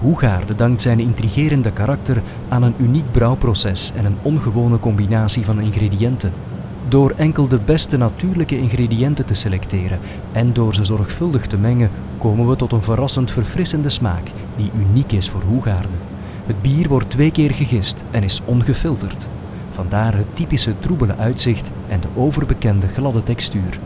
Hoegaarden dankt zijn intrigerende karakter aan een uniek brouwproces en een ongewone combinatie van ingrediënten. Door enkel de beste natuurlijke ingrediënten te selecteren en door ze zorgvuldig te mengen, komen we tot een verrassend verfrissende smaak die uniek is voor Hoegaarden. Het bier wordt twee keer gegist en is ongefilterd. Vandaar het typische troebele uitzicht en de overbekende gladde textuur.